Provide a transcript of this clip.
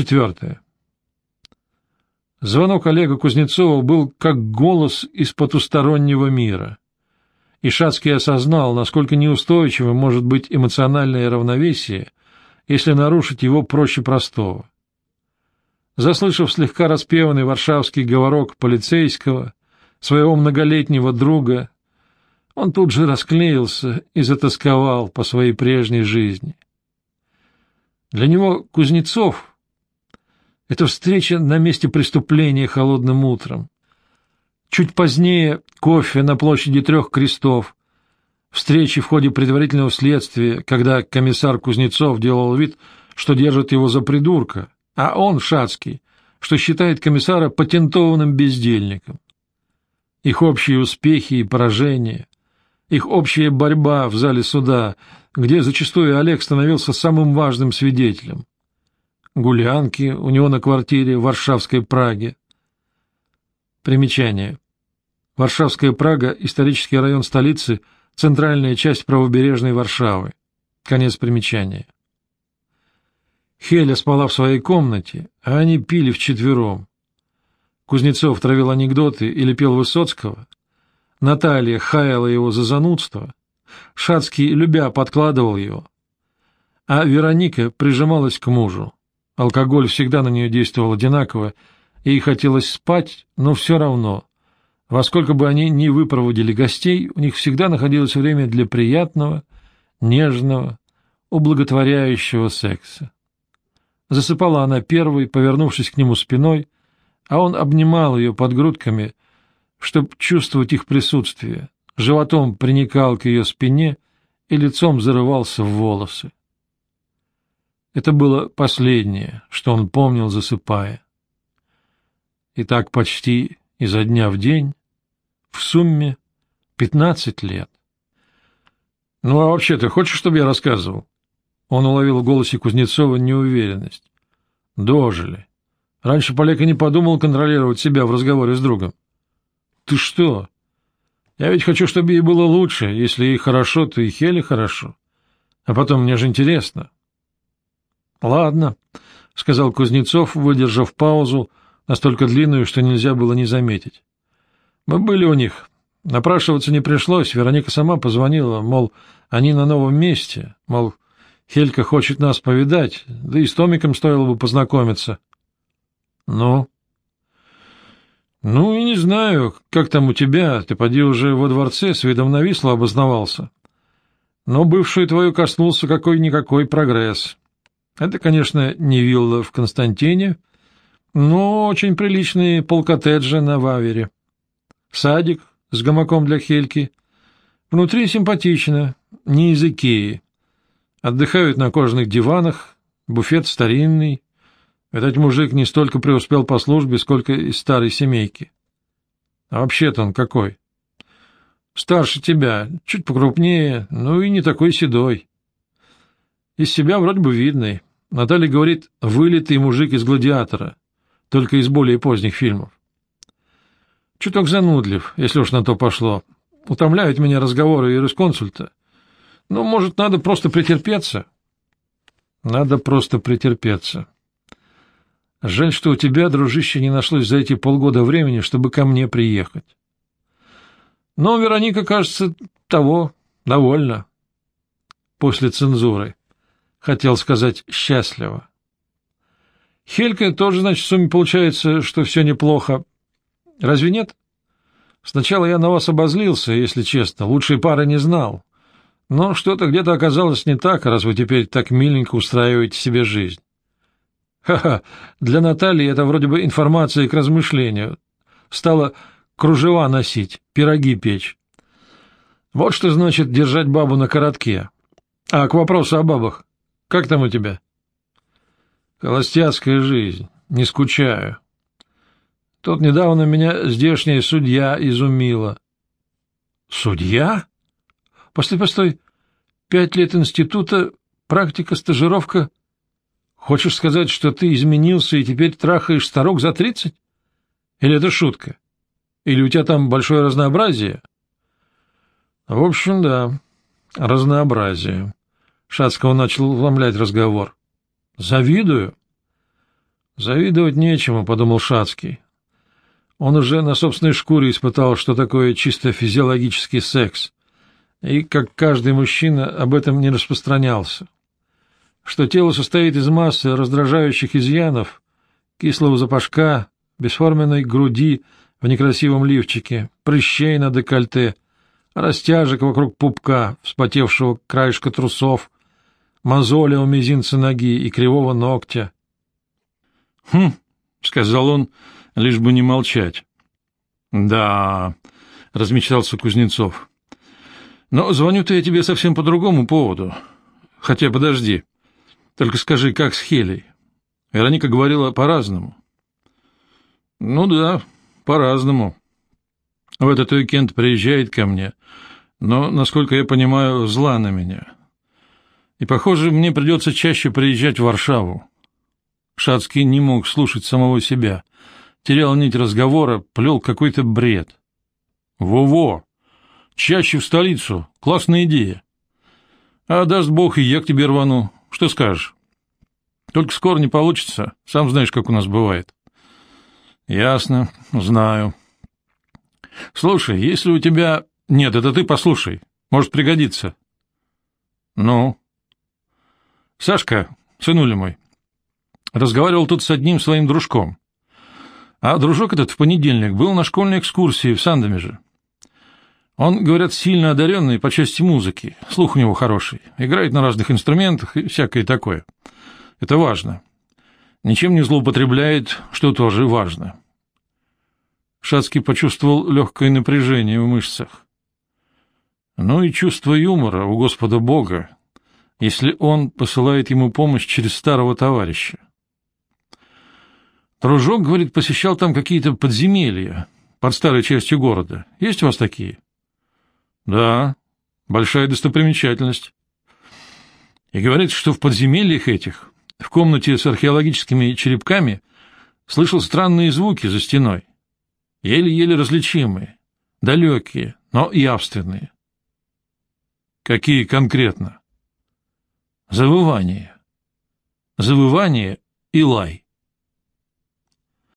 Четвертое. Звонок Олега Кузнецова был как голос из потустороннего мира. И Шацкий осознал, насколько неустойчивым может быть эмоциональное равновесие, если нарушить его проще простого. Заслышав слегка распеванный варшавский говорок полицейского, своего многолетнего друга, он тут же расклеился и затасковал по своей прежней жизни. Для него Кузнецов — это встреча на месте преступления холодным утром. Чуть позднее кофе на площади Трех Крестов, встречи в ходе предварительного следствия, когда комиссар Кузнецов делал вид, что держит его за придурка, а он, Шацкий, что считает комиссара патентованным бездельником. Их общие успехи и поражения, их общая борьба в зале суда, где зачастую Олег становился самым важным свидетелем. Гулянки у него на квартире в Варшавской Праге. Примечание. Варшавская Прага – исторический район столицы, центральная часть правобережной Варшавы. Конец примечания. Хеля спала в своей комнате, а они пили вчетвером. Кузнецов травил анекдоты или пел Высоцкого – Наталья хаяла его за занудство, Шацкий, любя, подкладывал его, а Вероника прижималась к мужу. Алкоголь всегда на нее действовал одинаково, ей хотелось спать, но все равно. Во сколько бы они ни выпроводили гостей, у них всегда находилось время для приятного, нежного, ублаготворяющего секса. Засыпала она первой, повернувшись к нему спиной, а он обнимал ее под грудками — чтобы чувствовать их присутствие, животом приникал к ее спине и лицом зарывался в волосы. Это было последнее, что он помнил, засыпая. И так почти изо дня в день, в сумме пятнадцать лет. — Ну, а вообще ты хочешь, чтобы я рассказывал? Он уловил в голосе Кузнецова неуверенность. — Дожили. Раньше Полека не подумал контролировать себя в разговоре с другом. Ты что? Я ведь хочу, чтобы ей было лучше. Если ей хорошо, то и Хеле хорошо. А потом мне же интересно. — Ладно, — сказал Кузнецов, выдержав паузу, настолько длинную, что нельзя было не заметить. — Мы были у них. Напрашиваться не пришлось. Вероника сама позвонила, мол, они на новом месте, мол, Хелька хочет нас повидать, да и с Томиком стоило бы познакомиться. — Ну? — ну, и не знаю, как там у тебя, ты поди уже во дворце с видом на Вислу обосновался. Но бывшую твою коснулся какой-никакой прогресс. Это, конечно, не вилла в Константине, но очень приличные полкоттеджи на Вавере. Садик с гамаком для Хельки. Внутри симпатично, не из Икеи. Отдыхают на кожаных диванах, буфет старинный, этот мужик не столько преуспел по службе, сколько из старой семейки. А вообще-то он какой? Старше тебя, чуть покрупнее, ну и не такой седой. Из себя вроде бы видный. Наталья говорит, вылитый мужик из «Гладиатора», только из более поздних фильмов. Чуток занудлив, если уж на то пошло. Утомляют меня разговоры юрисконсульта. Ну, может, надо просто претерпеться? Надо просто претерпеться. Жаль, что у тебя, дружище, не нашлось за эти полгода времени, чтобы ко мне приехать. Но Вероника, кажется, того довольна. После цензуры. Хотел сказать счастливо. Хелька тоже, значит, в сумме получается, что все неплохо. Разве нет? Сначала я на вас обозлился, если честно, лучшей пары не знал. Но что-то где-то оказалось не так, раз вы теперь так миленько устраиваете себе жизнь. Ха-ха, для Натальи это вроде бы информация к размышлению. Стала кружева носить, пироги печь. Вот что значит держать бабу на коротке. А к вопросу о бабах. Как там у тебя? Холостяцкая жизнь. Не скучаю. Тут недавно меня здешняя судья изумила. Судья? Постой, постой. Пять лет института, практика, стажировка — Хочешь сказать, что ты изменился и теперь трахаешь старок за тридцать? Или это шутка? Или у тебя там большое разнообразие? В общем, да, разнообразие. Шацкого начал вломлять разговор. Завидую. Завидовать нечему, — подумал Шацкий. Он уже на собственной шкуре испытал, что такое чисто физиологический секс, и, как каждый мужчина, об этом не распространялся. Что тело состоит из массы раздражающих изъянов, кислого запашка, бесформенной груди в некрасивом лифчике, прыщей на декольте, растяжек вокруг пупка, вспотевшего краешка трусов, мозоли у мизинца ноги и кривого ногтя. — Хм, — сказал он, лишь бы не молчать. — Да, — размечтался Кузнецов. — Но звоню-то я тебе совсем по другому поводу. Хотя подожди, только скажи, как с Хелей? Вероника говорила по-разному. — Ну да, по-разному. В этот уикенд приезжает ко мне, но, насколько я понимаю, зла на меня. И, похоже, мне придется чаще приезжать в Варшаву. Шацкий не мог слушать самого себя. Терял нить разговора, плел какой-то бред. «Во-во! Чаще в столицу. Классная идея. А даст бог, и я к тебе рвану. Что скажешь? Только скоро не получится. Сам знаешь, как у нас бывает». «Ясно. Знаю. Слушай, если у тебя... Нет, это ты послушай. Может пригодиться». «Ну?» «Сашка, сынуля мой, разговаривал тут с одним своим дружком. А дружок этот в понедельник был на школьной экскурсии в Сандомеже. Он, говорят, сильно одаренный по части музыки, слух у него хороший, играет на разных инструментах и всякое такое. Это важно. Ничем не злоупотребляет, что тоже важно. Шацкий почувствовал легкое напряжение в мышцах. Ну и чувство юмора у Господа Бога, если он посылает ему помощь через старого товарища. Дружок, говорит, посещал там какие-то подземелья под старой частью города. Есть у вас такие? Да, большая достопримечательность. И говорит, что в подземельях этих, в комнате с археологическими черепками, слышал странные звуки за стеной, еле-еле различимые, далекие, но явственные. Какие конкретно? Завывание. Завывание и лай.